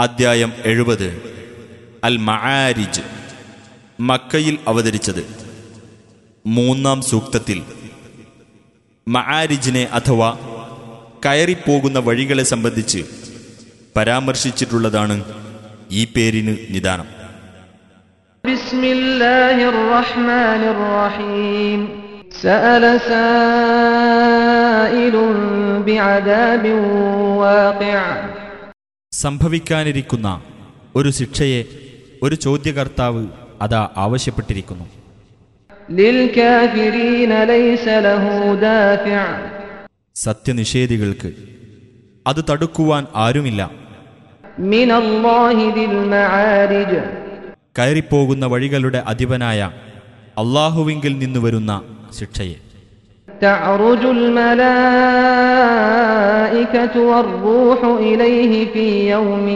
അദ്ധ്യായം എഴുപത് അൽ മആരിജ് മക്കയിൽ അവതരിച്ചത് മൂന്നാം സൂക്തത്തിൽ മആരിജിനെ അഥവാ കയറിപ്പോകുന്ന വഴികളെ സംബന്ധിച്ച് പരാമർശിച്ചിട്ടുള്ളതാണ് ഈ പേരിന് നിദാനം بسم الله الرحمن الرحيم سأل سائل بعذاب واقع സംഭവിക്കാനിരിക്കുന്ന ഒരു ശിക്ഷയെ ഒരു ചോദ്യകർത്താവ് അതാ ആവശ്യപ്പെട്ടിരിക്കുന്നു. സത്യനിഷേധികൾക്ക് അത് തടുക്കുവാൻ ആരുമില്ല. കയറിപ്പോകുന്ന വഴികളുടെ അധിപനായ അള്ളാഹുവിങ്കിൽ നിന്നു വരുന്ന ശിക്ഷയെ. تعرج الملائكة والروح إليه في يوم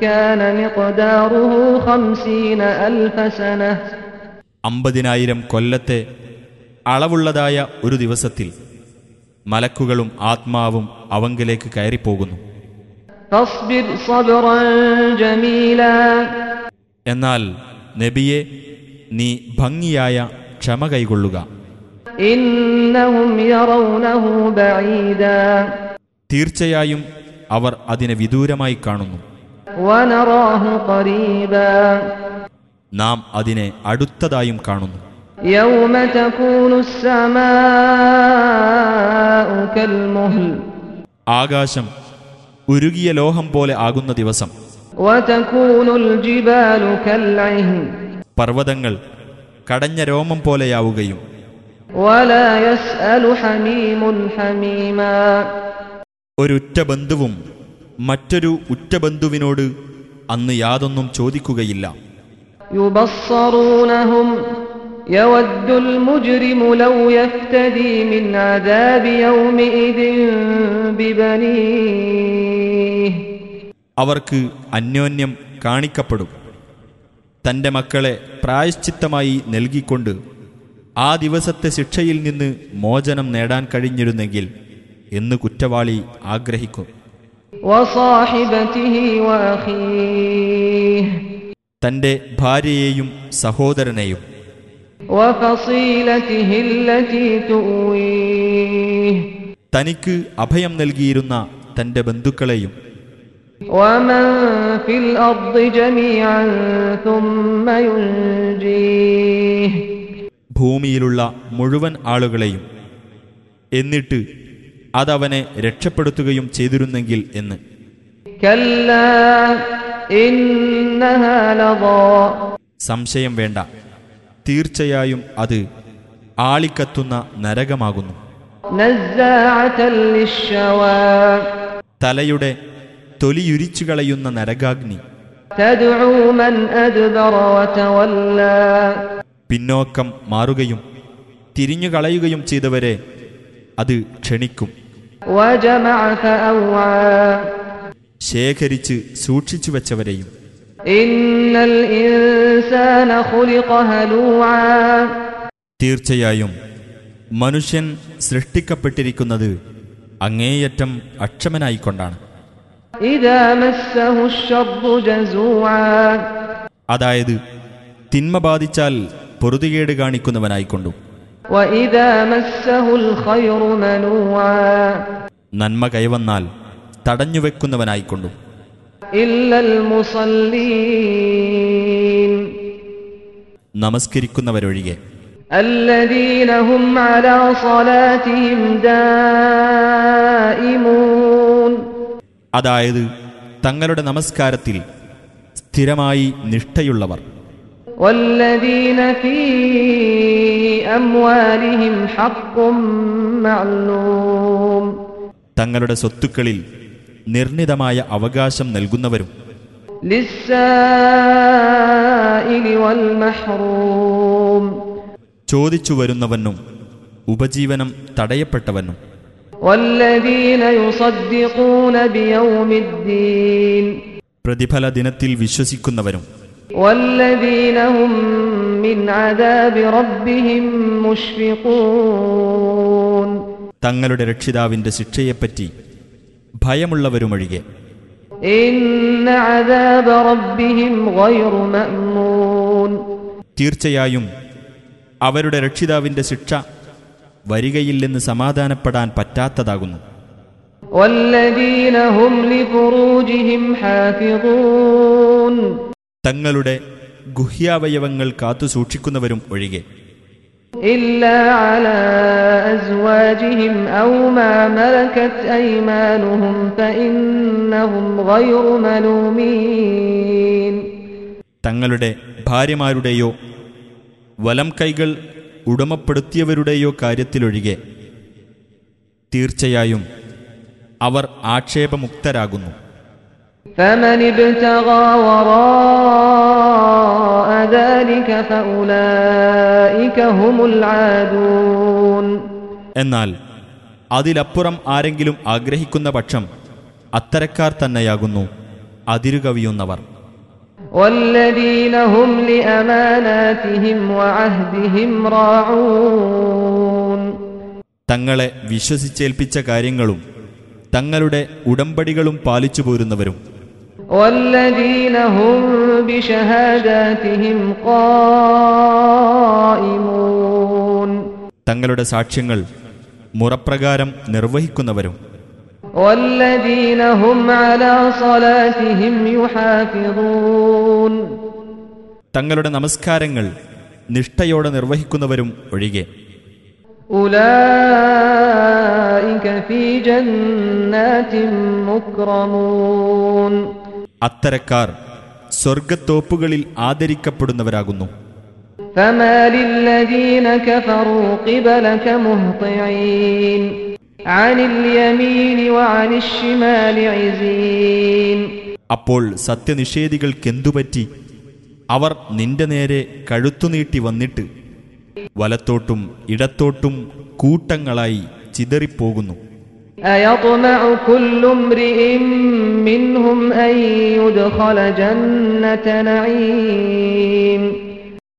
كان مقداره خمسين ألف سنة അമ്പതിനായിരം കൊല്ലത്തെ അളവുള്ളതായ ഒരു ദിവസത്തിൽ മലക്കുകളും ആത്മാവും അവങ്കിലേക്ക് കയറിപ്പോകുന്നു فاصبر صبرا جميلا എന്നാൽ നബിയെ നീ ഭംഗിയായ ക്ഷമ കൈകൊള്ളുക إنهم يرونه بعيدا തീർച്ചയായും അവർ അതിനെ വിദൂരമായി കാണുന്നു. നാം അതിനെ അടുത്തതായും കാണുന്നു. ആകാശം ഉരുകിയ ലോഹം പോലെ ആകുന്ന ദിവസം. പർവതങ്ങൾ കടഞ്ഞ രോമം പോലെയാവുകയും ഒരുറ്റ ബന്ധുവും മറ്റൊരു ഉറ്റ ബന്ധുവിനോട് അന്ന് യാതൊന്നും ചോദിക്കുകയില്ല يبصرونهم يود المجرم لو يفتدي من عذاب يومئذ ببنيه അവർക്ക് അന്യോന്യം കാണിക്കപ്പെടും തന്റെ മക്കളെ പ്രായശ്ചിത്തമായി നൽകിക്കൊണ്ട് ആ ദിവസത്തെ ശിക്ഷയിൽ നിന്ന് മോചനം നേടാൻ കഴിഞ്ഞിരുന്നെങ്കിൽ എന്ന് കുറ്റവാളി ആഗ്രഹിക്കും. തന്റെ ഭാര്യയെയും സഹോദരനെയും. തനിക്ക് അഭയം നൽകിയിരുന്ന തന്റെ ബന്ധുക്കളെയും. ഭൂമിയിലുള്ള മുഴുവൻ ആളുകളെയും എന്നിട്ട് അതവനെ രക്ഷപ്പെടുത്തുകയും ചെയ്തിരുന്നെങ്കിൽ എന്ന്. സംശയം വേണ്ട. തീർച്ചയായും അത് ആളിക്കത്തുന്ന നരകമാകുന്നു. തലയുടെ തൊലിയുരിച്ചു കളയുന്ന നരകാഗ്നി. പിന്നോക്കം മാറുകയും തിരിഞ്ഞുകളയുകയും ചെയ്തവരെ അത് ക്ഷണിക്കും. ശേഖരിച്ച് സൂക്ഷിച്ചു വെച്ചവരെയും. തീർച്ചയായും മനുഷ്യൻ സൃഷ്ടിക്കപ്പെട്ടിരിക്കുന്നത് അങ്ങേയറ്റം അക്ഷമനായിക്കൊണ്ടാണ്. അതായത് തിന്മ ബാധിച്ചാൽ പൊറുതികേട് കാണിക്കുന്നവനായിക്കൊണ്ടും. നന്മ കൈവന്നാൽ തടഞ്ഞുവെക്കുന്നവനായിക്കൊണ്ടും. നമസ്കരിക്കുന്നവരൊഴികെ. അതായത് തങ്ങളുടെ നമസ്കാരത്തിൽ സ്ഥിരമായി നിഷ്ഠയുള്ളവർ. والذين في أموالهم حق معلوم തങ്ങളുടെ സ്വത്തുക്കളിൽ നിർണിതമായ അവകാശം നൽകുന്നവരും للسائل والمحروم ചോദിച്ചു വരുന്നവനും ഉപജീവനം തടയപ്പെട്ടവനും والذين يصدقون بيوم الدين പ്രതിഫല ദിനത്തിൽ വിശ്വസിക്കുന്നവരും തങ്ങളുടെ രക്ഷിതാവിന്റെ ശിക്ഷയെപ്പറ്റി ഭയമുള്ളവരുമൊഴികെ. തീർച്ചയായും അവരുടെ രക്ഷിതാവിന്റെ ശിക്ഷ വരികയില്ലെന്ന് സമാധാനപ്പെടാൻ പറ്റാത്തതാകുന്നു. ഒല്ലദീനഹും തങ്ങളുടെ ഗുഹ്യാവയവങ്ങൾ കാത്തു സൂക്ഷിക്കുന്നവരും ഒഴികെ. തങ്ങളുടെ ഭാര്യമാരുടെയോ വലം കൈകൾ ഉടമപ്പെടുത്തിയവരുടെയോ കാര്യത്തിലൊഴികെ. തീർച്ചയായും അവർ ആക്ഷേപമുക്തരാകുന്നു. فمن ابتغى وراء ذلك فأولئك هم العادون എന്നാൽ അതിലപ്പുറം ആരെങ്കിലും ആഗ്രഹിക്കുന്ന പക്ഷം അത്തരക്കാർ തന്നെയാകുന്നു അതിരുകവിയുന്നവർ والذين هم لأماناتهم وعهدهم راعون തങ്ങളെ വിശ്വസിച്ചേൽപ്പിച്ച കാര്യങ്ങളും തങ്ങളുടെ ഉടമ്പടികളും പാലിച്ചു പോരുന്നവരും والذين هم بشهاداتهم قائمون തങ്ങളുടെ സാക്ഷ്യങ്ങൾ മുറപ്രകാരം നിർവഹിക്കുന്നവരും والذين هم على صلاتهم يحافظون തങ്ങളുടെ നമസ്കാരങ്ങൾ നിഷ്ഠയോടെ നിർവഹിക്കുന്നവരും ഒഴികെ أولئك في جنات مكرمون അത്തരക്കാർ സ്വർഗത്തോപ്പുകളിൽ ആദരിക്കപ്പെടുന്നവരാകുന്നു. അപ്പോൾ സത്യനിഷേധികൾക്കെന്തുപറ്റി? അവർ നിന്റെ നേരെ കഴുത്തുനീട്ടി വന്നിട്ട് വലത്തോട്ടും ഇടത്തോട്ടും കൂട്ടങ്ങളായി ചിതറിപ്പോകുന്നു.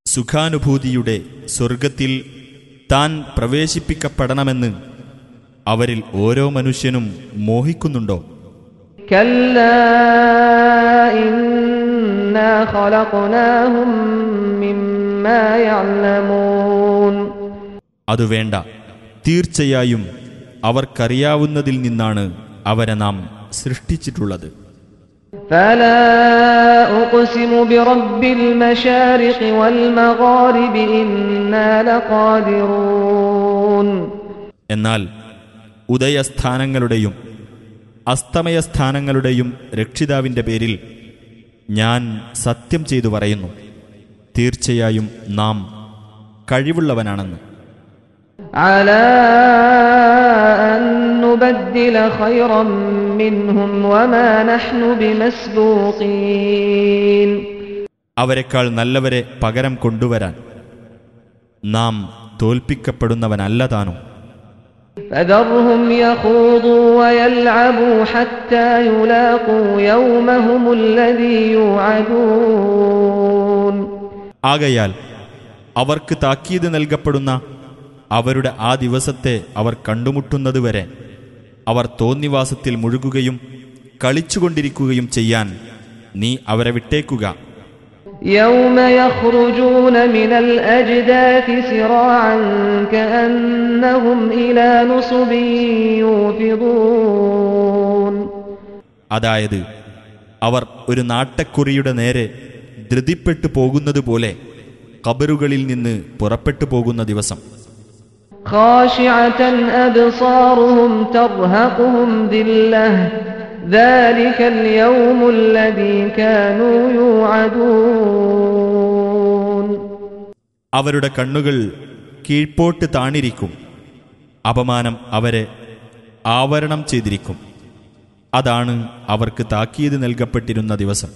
സുഖാനുഭൂതിയുടെ സ്വർഗത്തിൽ താൻ പ്രവേശിപ്പിക്കപ്പെടണമെന്ന് അവരിൽ ഓരോ മനുഷ്യനും മോഹിക്കുന്നുണ്ടോ? അതുവേണ്ട തീർച്ചയായും അവർക്കറിയാവുന്നതിൽ നിന്നാണ് അവരെ നാം സൃഷ്ടിച്ചിട്ടുള്ളത്. എന്നാൽ ഉദയസ്ഥാനങ്ങളുടെയും അസ്തമയ സ്ഥാനങ്ങളുടെയും രക്ഷിതാവിന്റെ പേരിൽ ഞാൻ സത്യം ചെയ്തു പറയുന്നു. തീർച്ചയായും നാം കഴിവുള്ളവനാണെന്ന്. على أن نبدل خيرا منهم وما نحن بمسبوقين അവരെക്കാൾ നല്ലവരെ പകരം കൊണ്ടുവരാൻ നാം തോൽപ്പിക്കപ്പെടുന്നവനല്ല താനും فذرهم يخوضوا ويلعبوا حتى يلاقوا يومهم الذي يوعدون ആകയാൽ അവർക്ക് താക്കീത് നൽകപ്പെടുന്ന അവരുടെ ആ ദിവസത്തെ അവർ കണ്ടുമുട്ടുന്നതുവരെ അവർ തോന്നിവാസത്തിൽ മുഴുകുകയും കളിച്ചുകൊണ്ടിരിക്കുകയും ചെയ്യാൻ നീ അവരെ വിട്ടേക്കുക يوم يخرجون من الأجداث سراعا كأنهم إلى نصب يوفضون അതായത് അവർ ഒരു നാട്ടക്കുറിയുടെ നേരെ ധൃതിപ്പെട്ടു പോകുന്നതുപോലെ കബറുകളിൽ നിന്ന് പുറപ്പെട്ടു പോകുന്ന ദിവസം خاشعة أبصارهم ترهقهم ذلة ذلك اليوم الذي كانوا يوعدون അവരുടെ കണ്ണുകൾ കീഴ്പോട്ട് താണിരിക്കും അപമാനം അവരെ ആവരണം ചെയ്തിരിക്കും അതാണ് അവർക്ക് താക്കീത് നൽകപ്പെട്ടിരുന്ന ദിവസം